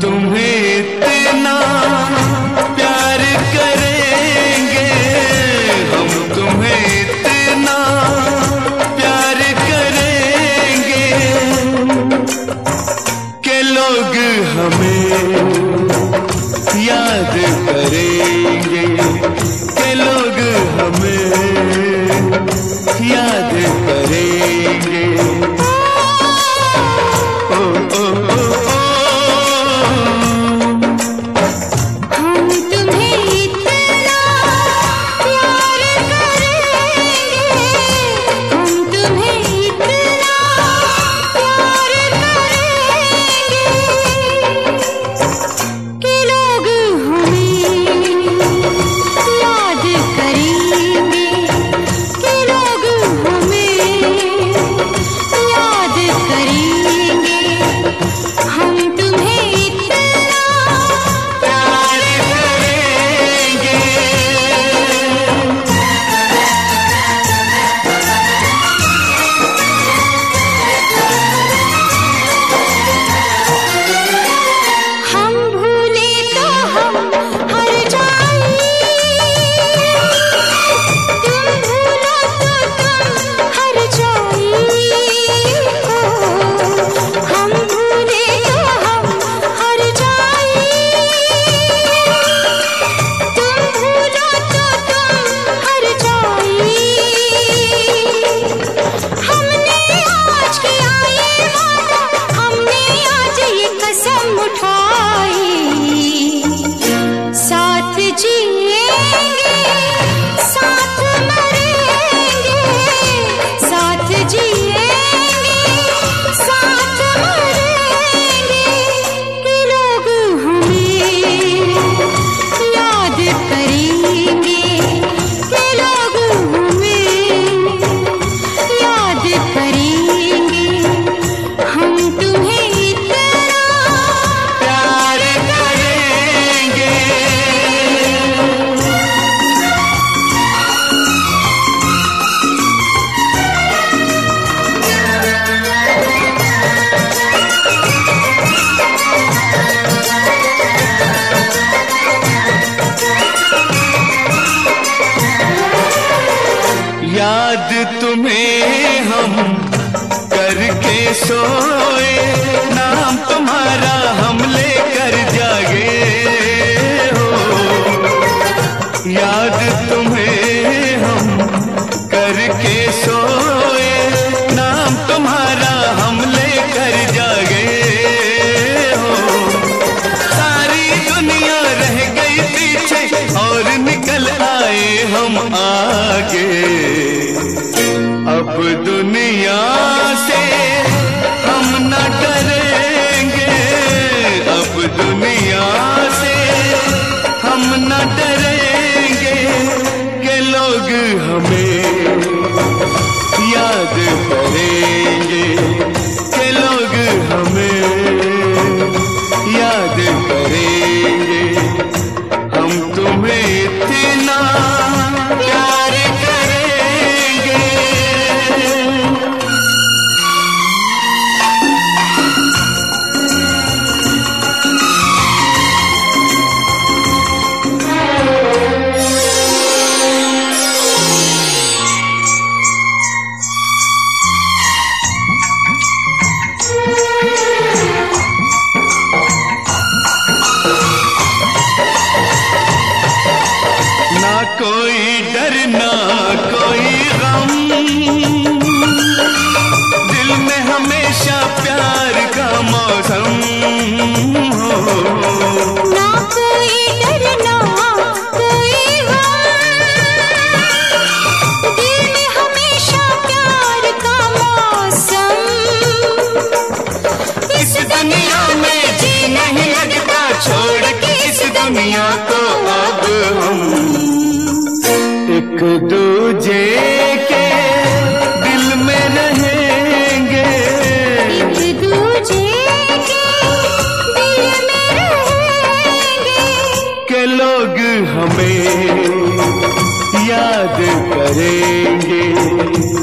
Tum hai याद तुम्हें हम करके सोए, नाम तुम्हारा हम लेकर जागे हो। याद तुम्हें हम करके सोए, नाम तुम्हारा हम लेकर जागे हो। सारी दुनिया रह गई पीछे और निकल आए हम आगे। न डरेंगे के लोग हमें याद करें। Krishna करेंगे।